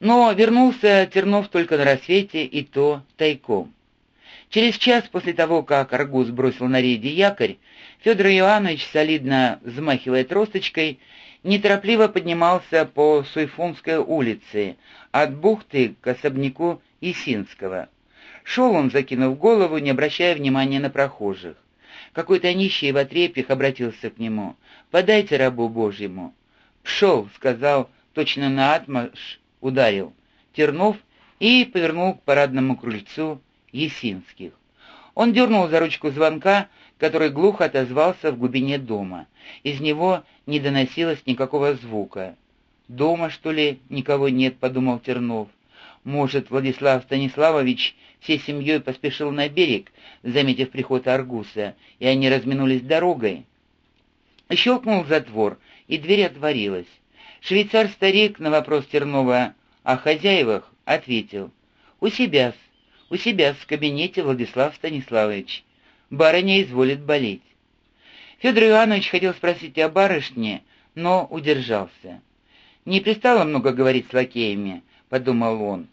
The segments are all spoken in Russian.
Но вернулся Тернов только на рассвете, и то тайком. Через час после того, как Аргуз бросил на рейде якорь, Федор Иоаннович, солидно взмахивая тросточкой, неторопливо поднимался по Суйфунской улице, от бухты к особняку Исинского. Шел он, закинув голову, не обращая внимания на прохожих. Какой-то нищий в отрепьях обратился к нему. «Подайте рабу Божьему». «Пшел», — сказал, точно на отмаш ударил. Тернов и повернул к парадному крыльцу Есинских. Он дернул за ручку звонка, который глухо отозвался в глубине дома. Из него не доносилось никакого звука. «Дома, что ли, никого нет?» — подумал Тернов. «Может, Владислав Станиславович всей семьей поспешил на берег, заметив приход Аргуса, и они разминулись дорогой?» Щелкнул затвор, и дверь отворилась. Швейцар-старик на вопрос Тернова о хозяевах ответил. «У себя у себя в кабинете Владислав Станиславович. Барыня изволит болеть». Федор Иванович хотел спросить о барышне, но удержался. «Не пристало много говорить с лакеями», — подумал он.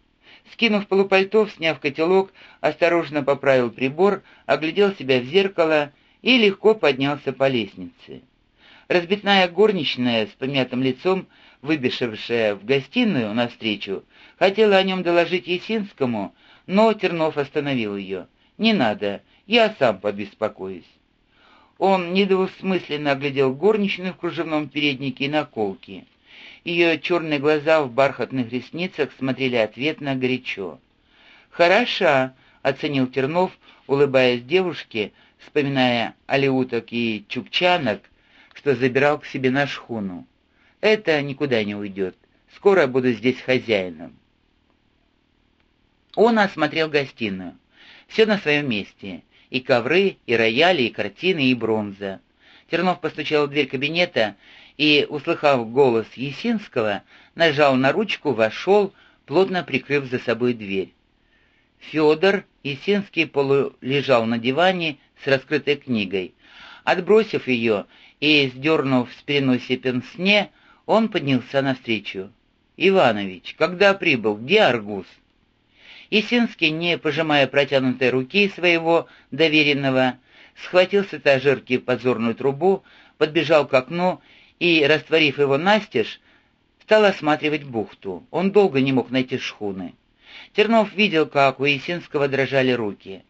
Скинув полупальто, сняв котелок, осторожно поправил прибор, оглядел себя в зеркало и легко поднялся по лестнице. Разбитная горничная с помятым лицом, выбежавшая в гостиную навстречу, хотела о нем доложить Есинскому, но Тернов остановил ее. «Не надо, я сам побеспокоюсь». Он недвусмысленно оглядел горничную в кружевном переднике и наколке. Ее черные глаза в бархатных ресницах смотрели ответно горячо. «Хороша», — оценил Тернов, улыбаясь девушке, вспоминая алеуток и чукчанок, что забирал к себе на шхуну. «Это никуда не уйдет. Скоро буду здесь хозяином». Он осмотрел гостиную. Все на своем месте. И ковры, и рояли, и картины, и бронза. Тернов постучал в дверь кабинета и, услыхав голос Есинского, нажал на ручку, вошел, плотно прикрыв за собой дверь. Федор Есинский полулежал на диване с раскрытой книгой. Отбросив ее и сдернув с переносе пенсне, он поднялся навстречу. «Иванович, когда прибыл? Где Аргус?» Есинский, не пожимая протянутой руки своего доверенного, схватил с этажерки подзорную трубу, подбежал к окну и, растворив его настежь, стал осматривать бухту. Он долго не мог найти шхуны. Тернов видел, как у Есинского дрожали руки.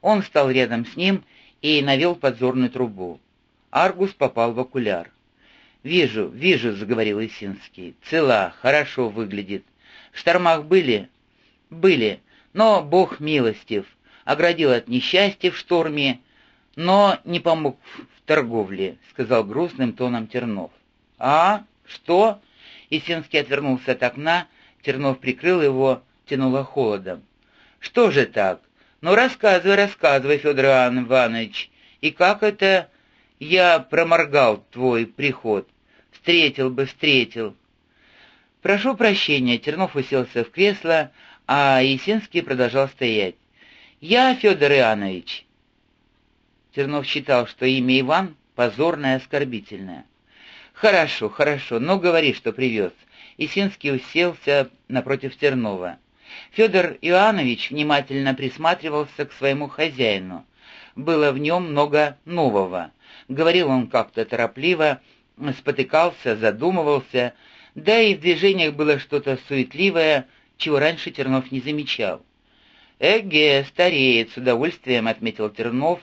Он стал рядом с ним и навел подзорную трубу. Аргус попал в окуляр. «Вижу, вижу», — заговорил Есинский. «Цела, хорошо выглядит. В штормах были?» были, но Бог милостив, оградил от несчастья в шторме, но не помог в торговле», — сказал грустным тоном Тернов. «А? Что?» Есинский отвернулся от окна, Тернов прикрыл его, тянуло холодом. «Что же так? Ну, рассказывай, рассказывай, Федор Иванович. И как это я проморгал твой приход? Встретил бы, встретил». «Прошу прощения», — Тернов уселся в кресло, а Есинский продолжал стоять. «Я Федор Иоаннович». Тернов считал, что имя Иван позорное, оскорбительное. «Хорошо, хорошо, но говори, что привез». Есинский уселся напротив Тернова. Федор Иоаннович внимательно присматривался к своему хозяину. Было в нем много нового. Говорил он как-то торопливо, спотыкался, задумывался, да и в движениях было что-то суетливое, чего раньше Тернов не замечал. «Эге, стареет», — с удовольствием отметил Тернов,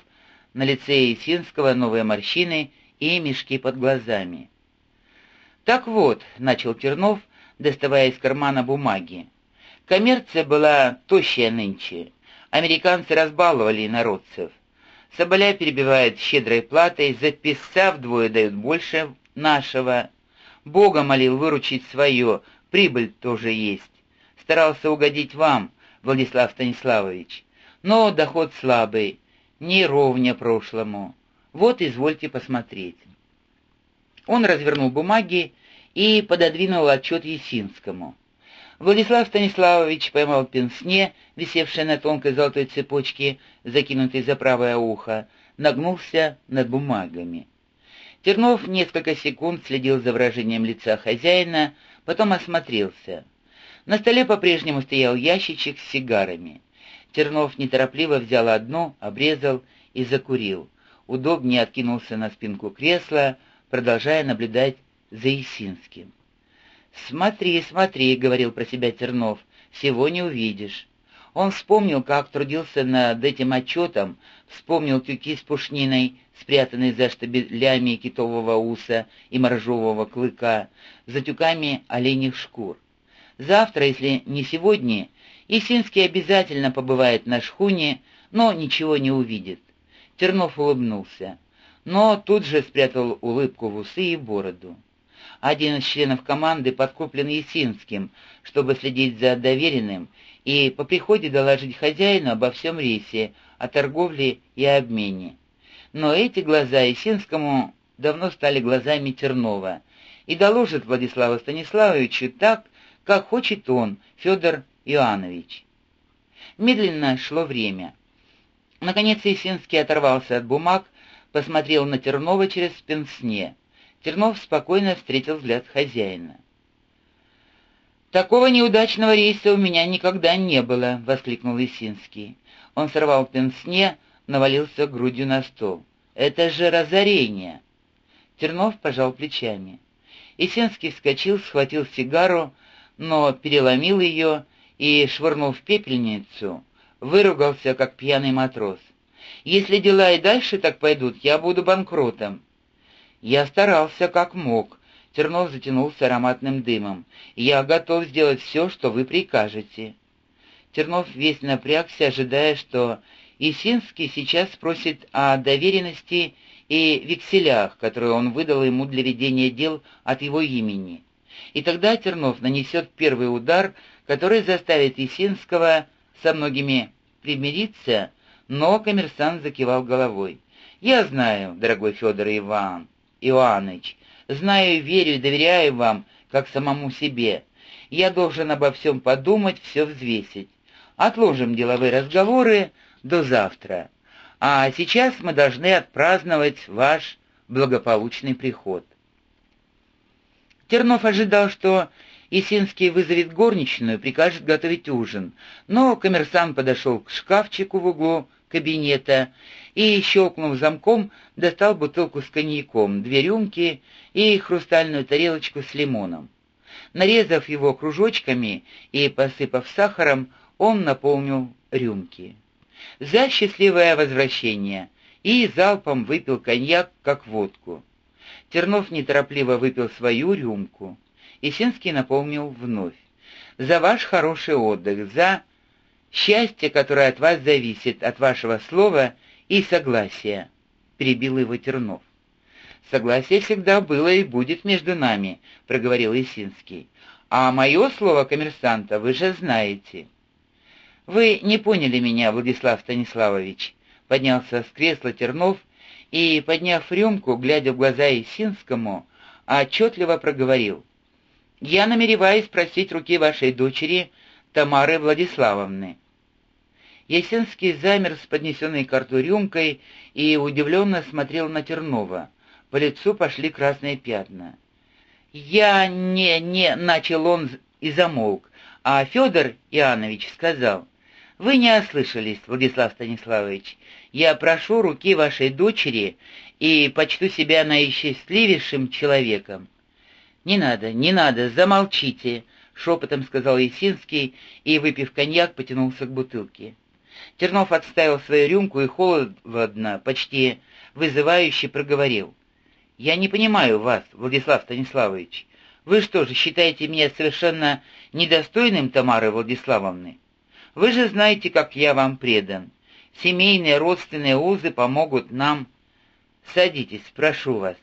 на лице Есинского новые морщины и мешки под глазами. «Так вот», — начал Тернов, доставая из кармана бумаги, — «коммерция была тощая нынче. Американцы разбаловали народцев. Соболя перебивает щедрой платой, за писца вдвое дают больше нашего. Бога молил выручить свое, прибыль тоже есть старался угодить вам, Владислав Станиславович, но доход слабый, не ровня прошлому. Вот, извольте посмотреть». Он развернул бумаги и пододвинул отчет Есинскому. Владислав Станиславович поймал пенсне, висевшее на тонкой золотой цепочке, закинутой за правое ухо, нагнулся над бумагами. Тернов несколько секунд следил за выражением лица хозяина, потом осмотрелся. На столе по-прежнему стоял ящичек с сигарами. Тернов неторопливо взял одну, обрезал и закурил. Удобнее откинулся на спинку кресла, продолжая наблюдать за Исинским. «Смотри, смотри», — говорил про себя Тернов, — «всего не увидишь». Он вспомнил, как трудился над этим отчетом, вспомнил тюки с пушниной, спрятанные за штабелями китового уса и моржового клыка, за тюками оленьих шкур. Завтра, если не сегодня, Исинский обязательно побывает на шхуне, но ничего не увидит. Тернов улыбнулся, но тут же спрятал улыбку в усы и бороду. Один из членов команды подкуплен Есинским, чтобы следить за доверенным и по приходе доложить хозяину обо всем рейсе, о торговле и обмене. Но эти глаза Есинскому давно стали глазами Тернова и доложит Владиславу Станиславовичу так, как хочет он, Федор Иоаннович. Медленно шло время. Наконец Есинский оторвался от бумаг, посмотрел на Тернова через пенсне. Тернов спокойно встретил взгляд хозяина. «Такого неудачного рейса у меня никогда не было», — воскликнул Есинский. Он сорвал пенсне, навалился грудью на стол. «Это же разорение!» Тернов пожал плечами. Есинский вскочил, схватил сигару, но переломил ее и, швырнув в пепельницу, выругался, как пьяный матрос. «Если дела и дальше так пойдут, я буду банкротом». Я старался как мог. Тернов затянулся ароматным дымом. «Я готов сделать все, что вы прикажете». Тернов весь напрягся, ожидая, что Исинский сейчас спросит о доверенности и векселях, которые он выдал ему для ведения дел от его имени и тогда Тернов нанесет первый удар, который заставит Есинского со многими примириться, но коммерсант закивал головой. «Я знаю, дорогой Федор Иван, Иоанныч, знаю, верю и доверяю вам, как самому себе. Я должен обо всем подумать, все взвесить. Отложим деловые разговоры до завтра. А сейчас мы должны отпраздновать ваш благополучный приход. Тернов ожидал, что Есинский вызовет горничную, прикажет готовить ужин, но коммерсант подошел к шкафчику в углу кабинета и, щелкнув замком, достал бутылку с коньяком, две рюмки и хрустальную тарелочку с лимоном. Нарезав его кружочками и посыпав сахаром, он наполнил рюмки. За счастливое возвращение и залпом выпил коньяк, как водку. Тернов неторопливо выпил свою рюмку. Есинский напомнил вновь. «За ваш хороший отдых, за счастье, которое от вас зависит, от вашего слова и согласия», — перебил его Тернов. «Согласие всегда было и будет между нами», — проговорил Есинский. «А мое слово коммерсанта вы же знаете». «Вы не поняли меня, Владислав Станиславович», — поднялся с кресла Тернов и, подняв рюмку, глядя в глаза Исинскому, отчетливо проговорил. «Я намереваюсь просить руки вашей дочери Тамары Владиславовны». Есинский замер с поднесенной к рту рюмкой и удивленно смотрел на Тернова. По лицу пошли красные пятна. «Я не, не...» — начал он и замолк, а Федор Иоаннович сказал — «Вы не ослышались, Владислав Станиславович. Я прошу руки вашей дочери и почту себя наисчастливейшим человеком». «Не надо, не надо, замолчите», — шепотом сказал Есинский и, выпив коньяк, потянулся к бутылке. Тернов отставил свою рюмку и холодно, почти вызывающе проговорил. «Я не понимаю вас, Владислав Станиславович. Вы что же, считаете меня совершенно недостойным Тамары Владиславовны?» Вы же знаете, как я вам предан. Семейные родственные узы помогут нам. Садитесь, прошу вас.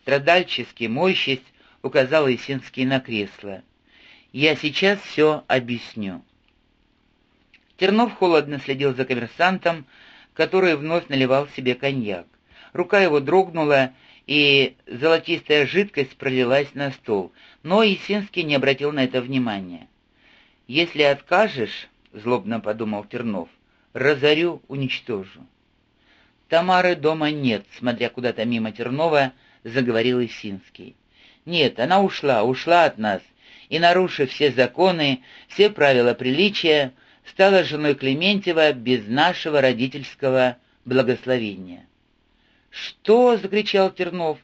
Страдальчески мойщись указал Исинский на кресло. Я сейчас все объясню. Тернов холодно следил за коммерсантом, который вновь наливал себе коньяк. Рука его дрогнула, и золотистая жидкость пролилась на стол, но Есинский не обратил на это внимания. «Если откажешь, — злобно подумал Тернов. «Разорю, уничтожу». «Тамары дома нет», — смотря куда-то мимо Тернова, заговорил Исинский. «Нет, она ушла, ушла от нас, и, нарушив все законы, все правила приличия, стала женой Клементьева без нашего родительского благословения. «Что?» — закричал Тернов.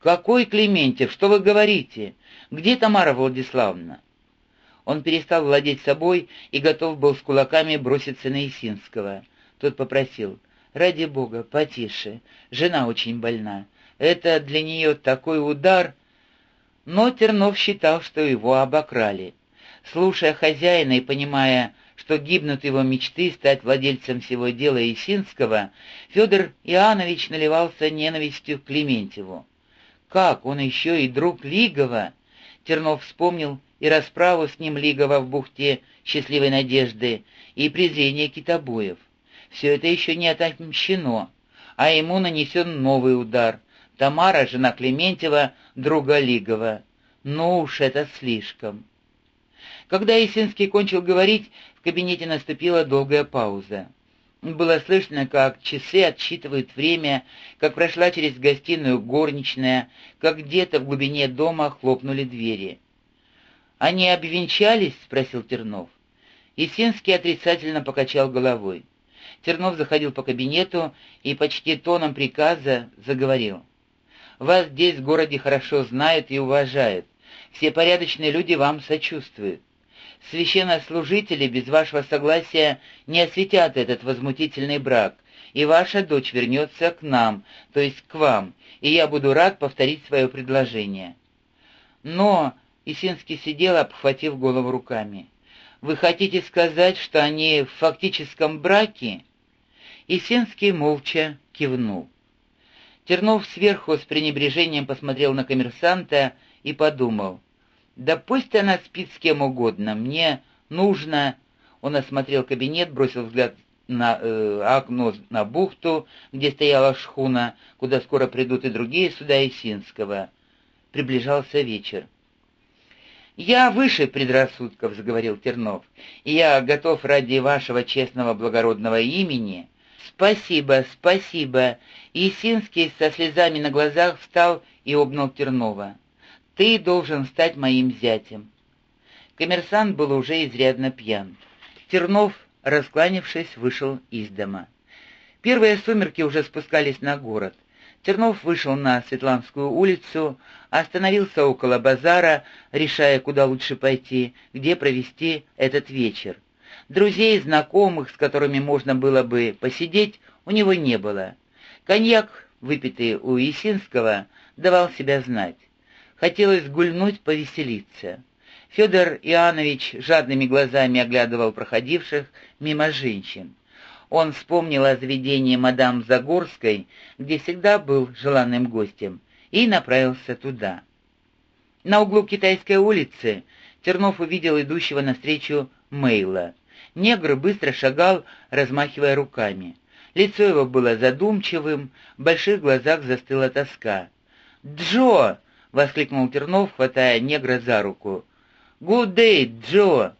«Какой Клементьев? Что вы говорите? Где Тамара Владиславовна?» Он перестал владеть собой и готов был с кулаками броситься на Исинского. Тот попросил, «Ради бога, потише, жена очень больна. Это для нее такой удар...» Но Тернов считал, что его обокрали. Слушая хозяина и понимая, что гибнут его мечты стать владельцем всего дела Исинского, Федор Иоаннович наливался ненавистью к Клементьеву. Как, он еще и друг Лигова? Тернов вспомнил и расправу с ним Лигова в бухте счастливой надежды, и презрение китобоев. Все это еще не отомщено, а ему нанесен новый удар. Тамара, жена Клементьева, друга Лигова. Ну уж это слишком. Когда Есинский кончил говорить, в кабинете наступила долгая пауза. Было слышно, как часы отсчитывают время, как прошла через гостиную горничная, как где-то в глубине дома хлопнули двери. «Они обвенчались?» — спросил Тернов. Есинский отрицательно покачал головой. Тернов заходил по кабинету и почти тоном приказа заговорил. «Вас здесь в городе хорошо знают и уважают. Все порядочные люди вам сочувствуют. Священнослужители без вашего согласия не осветят этот возмутительный брак, и ваша дочь вернется к нам, то есть к вам, и я буду рад повторить свое предложение». Но Исинский сидел, обхватив голову руками. «Вы хотите сказать, что они в фактическом браке?» Исинский молча кивнул. Тернов сверху с пренебрежением посмотрел на коммерсанта и подумал. «Да пусть она спит с кем угодно, мне нужно...» Он осмотрел кабинет, бросил взгляд на э, окно на бухту, где стояла шхуна, куда скоро придут и другие суда Исинского. Приближался вечер. «Я выше предрассудков», — заговорил Тернов, — «и я готов ради вашего честного благородного имени...» «Спасибо, спасибо!» Исинский со слезами на глазах встал и обнял Тернова. «Ты должен стать моим зятем». Коммерсант был уже изрядно пьян. Тернов, раскланившись, вышел из дома. Первые сумерки уже спускались на город. Тернов вышел на Светланскую улицу, остановился около базара, решая, куда лучше пойти, где провести этот вечер. Друзей, знакомых, с которыми можно было бы посидеть, у него не было. Коньяк, выпитый у Есинского, давал себя знать. Хотелось гульнуть, повеселиться. Федор Иоаннович жадными глазами оглядывал проходивших мимо женщин. Он вспомнил о заведении мадам Загорской, где всегда был желанным гостем, и направился туда. На углу Китайской улицы Тернов увидел идущего навстречу Мейла. Негр быстро шагал, размахивая руками. Лицо его было задумчивым, в больших глазах застыла тоска. «Джо!» — воскликнул Тернов, хватая негра за руку. «Good day, Джо!»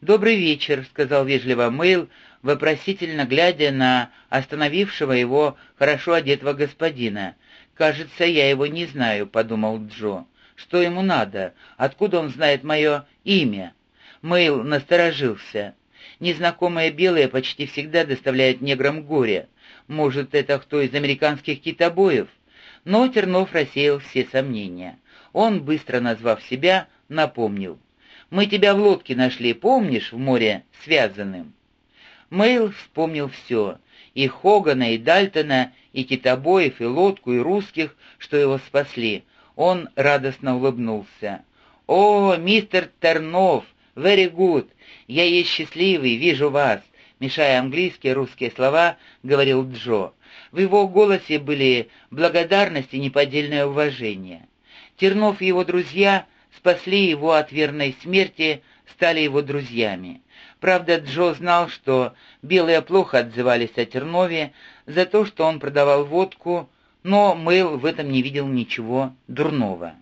«Добрый вечер», — сказал вежливо Мэйл, вопросительно глядя на остановившего его хорошо одетого господина. «Кажется, я его не знаю», — подумал Джо. «Что ему надо? Откуда он знает мое имя?» Мэйл насторожился. Незнакомые белые почти всегда доставляют неграм горе. Может, это кто из американских китобоев? Но Тернов рассеял все сомнения. Он, быстро назвав себя, напомнил. «Мы тебя в лодке нашли, помнишь, в море связанным?» Мэйл вспомнил все. И Хогана, и Дальтона, и китобоев, и лодку, и русских, что его спасли. Он радостно улыбнулся. «О, мистер Тернов! Very good! Я есть счастливый, вижу вас!» Мешая английские русские слова, говорил Джо. В его голосе были благодарность и неподдельное уважение. Тернов и его друзья спасли его от верной смерти, стали его друзьями. Правда, Джо знал, что белые плохо отзывались о Тернове за то, что он продавал водку, но Мэйл в этом не видел ничего дурного.